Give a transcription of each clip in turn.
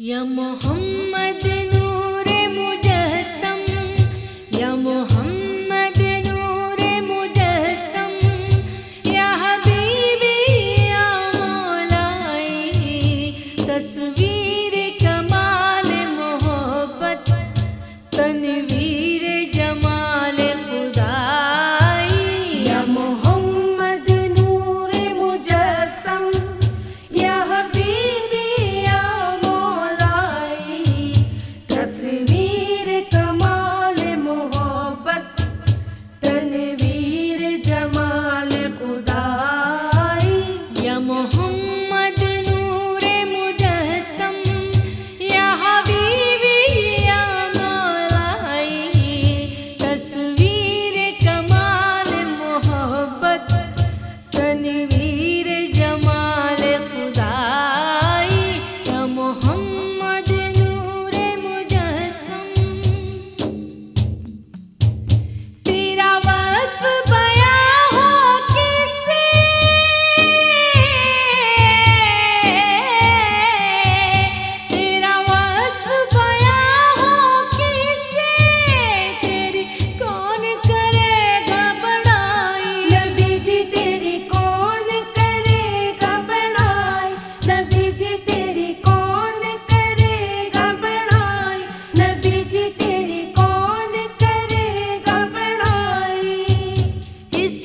یا محمد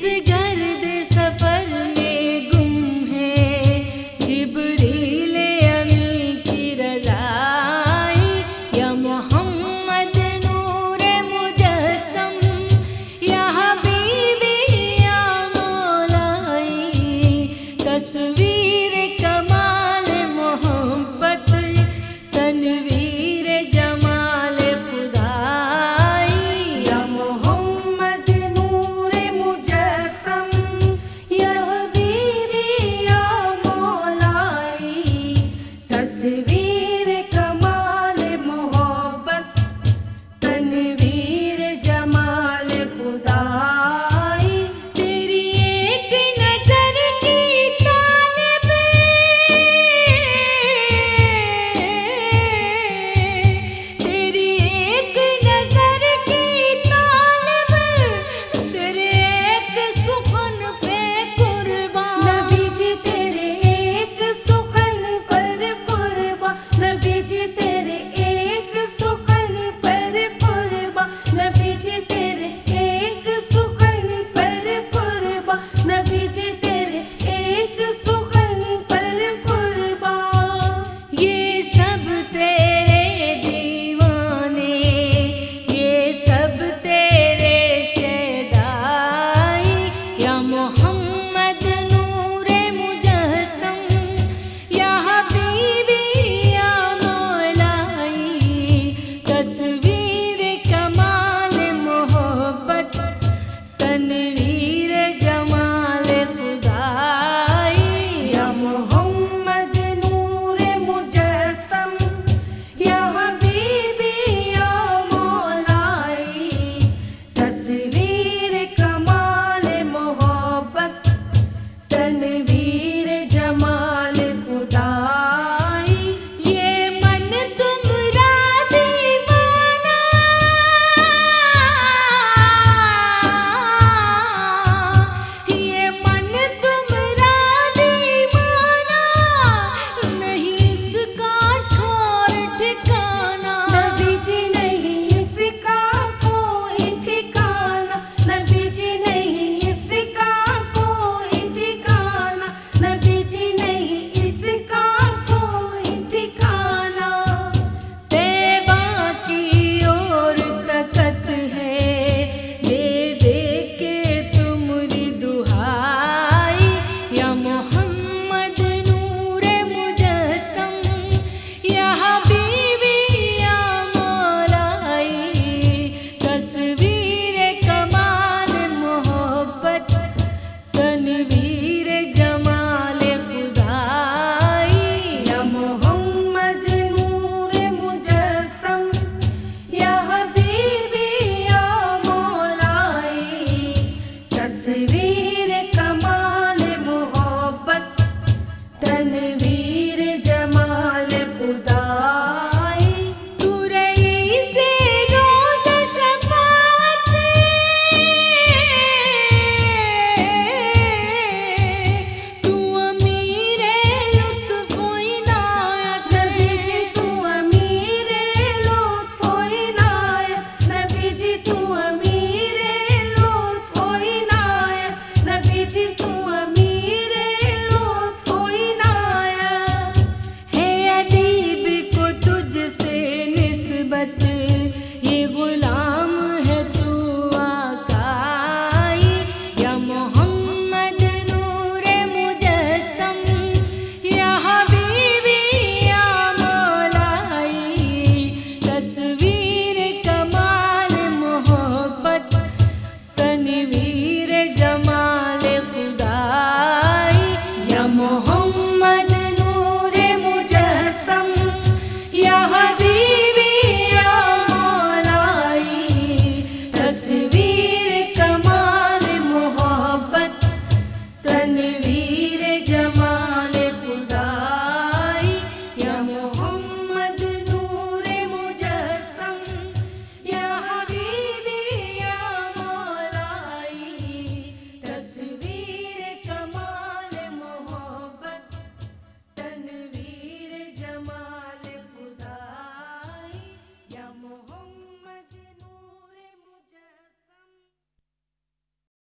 سے